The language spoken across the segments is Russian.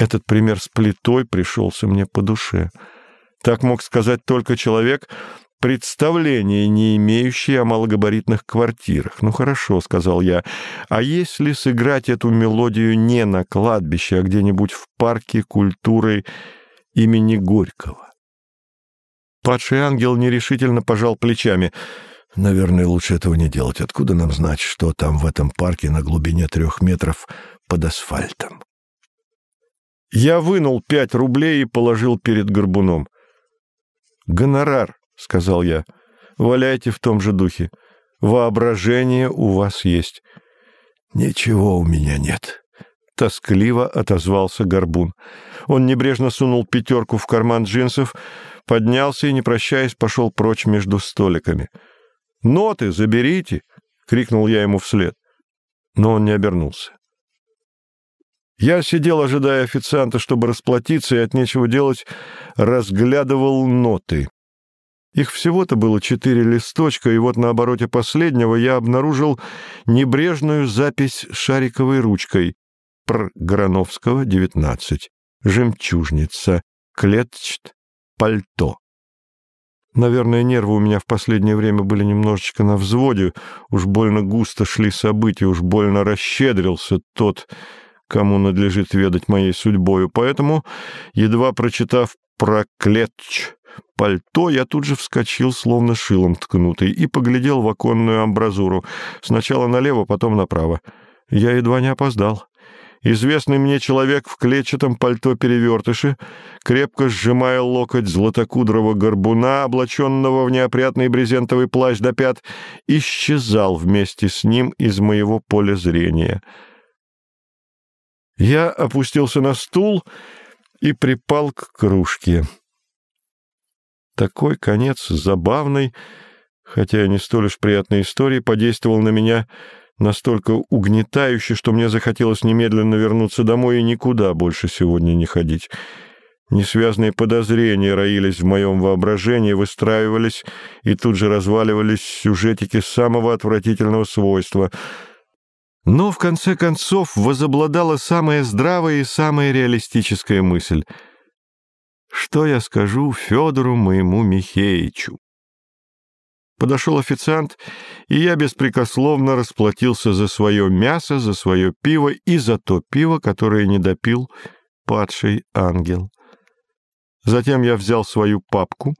Этот пример с плитой пришелся мне по душе. Так мог сказать только человек, представления не имеющий о малогабаритных квартирах. «Ну хорошо», — сказал я, — «а если сыграть эту мелодию не на кладбище, а где-нибудь в парке культуры имени Горького?» Падший ангел нерешительно пожал плечами. «Наверное, лучше этого не делать. Откуда нам знать, что там в этом парке на глубине трех метров под асфальтом?» Я вынул пять рублей и положил перед горбуном. «Гонорар», — сказал я, — «валяйте в том же духе. Воображение у вас есть». «Ничего у меня нет», — тоскливо отозвался горбун. Он небрежно сунул пятерку в карман джинсов, поднялся и, не прощаясь, пошел прочь между столиками. «Ноты заберите!» — крикнул я ему вслед. Но он не обернулся. Я сидел, ожидая официанта, чтобы расплатиться, и от нечего делать разглядывал ноты. Их всего-то было четыре листочка, и вот на обороте последнего я обнаружил небрежную запись шариковой ручкой. Пр. Грановского, 19. Жемчужница. Клетчт. Пальто. Наверное, нервы у меня в последнее время были немножечко на взводе. Уж больно густо шли события, уж больно расщедрился тот кому надлежит ведать моей судьбою, поэтому, едва прочитав про клетч пальто, я тут же вскочил, словно шилом ткнутый, и поглядел в оконную амбразуру, сначала налево, потом направо. Я едва не опоздал. Известный мне человек в клетчатом пальто-перевертыше, крепко сжимая локоть златокудрого горбуна, облаченного в неопрятный брезентовый плащ до пят, исчезал вместе с ним из моего поля зрения — я опустился на стул и припал к кружке. Такой конец забавной, хотя и не столь уж приятной истории, подействовал на меня настолько угнетающе, что мне захотелось немедленно вернуться домой и никуда больше сегодня не ходить. Несвязные подозрения роились в моем воображении, выстраивались и тут же разваливались сюжетики самого отвратительного свойства — но, в конце концов, возобладала самая здравая и самая реалистическая мысль. Что я скажу Федору моему Михеичу? Подошел официант, и я беспрекословно расплатился за свое мясо, за свое пиво и за то пиво, которое не допил падший ангел. Затем я взял свою папку,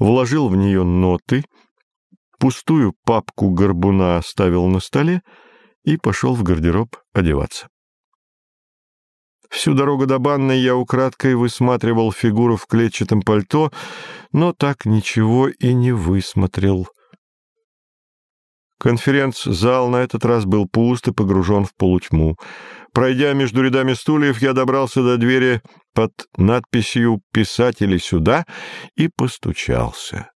вложил в нее ноты, пустую папку горбуна оставил на столе — и пошел в гардероб одеваться. Всю дорогу до банной я украдкой высматривал фигуру в клетчатом пальто, но так ничего и не высмотрел. Конференц-зал на этот раз был пуст и погружен в полутьму. Пройдя между рядами стульев, я добрался до двери под надписью «Писатели сюда» и постучался.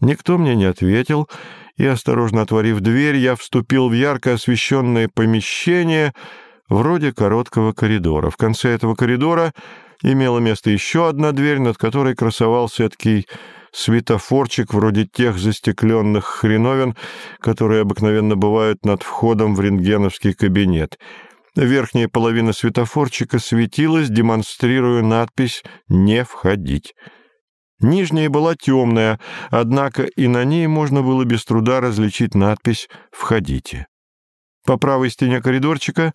Никто мне не ответил, и, осторожно отворив дверь, я вступил в ярко освещенное помещение вроде короткого коридора. В конце этого коридора имела место еще одна дверь, над которой красовался эдакий светофорчик вроде тех застекленных хреновин, которые обыкновенно бывают над входом в рентгеновский кабинет. Верхняя половина светофорчика светилась, демонстрируя надпись «Не входить». Нижняя была темная, однако и на ней можно было без труда различить надпись «Входите». По правой стене коридорчика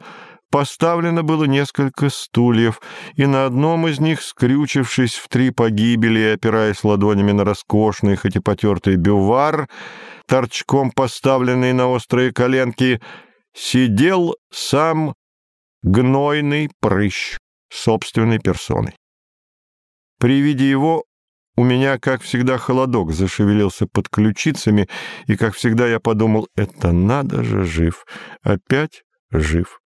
поставлено было несколько стульев, и на одном из них, скрючившись в три погибели и опираясь ладонями на роскошный, хоть и потертый бювар, торчком поставленный на острые коленки, сидел сам гнойный прыщ собственной персоной. При виде его у меня, как всегда, холодок зашевелился под ключицами, и, как всегда, я подумал, это надо же жив, опять жив.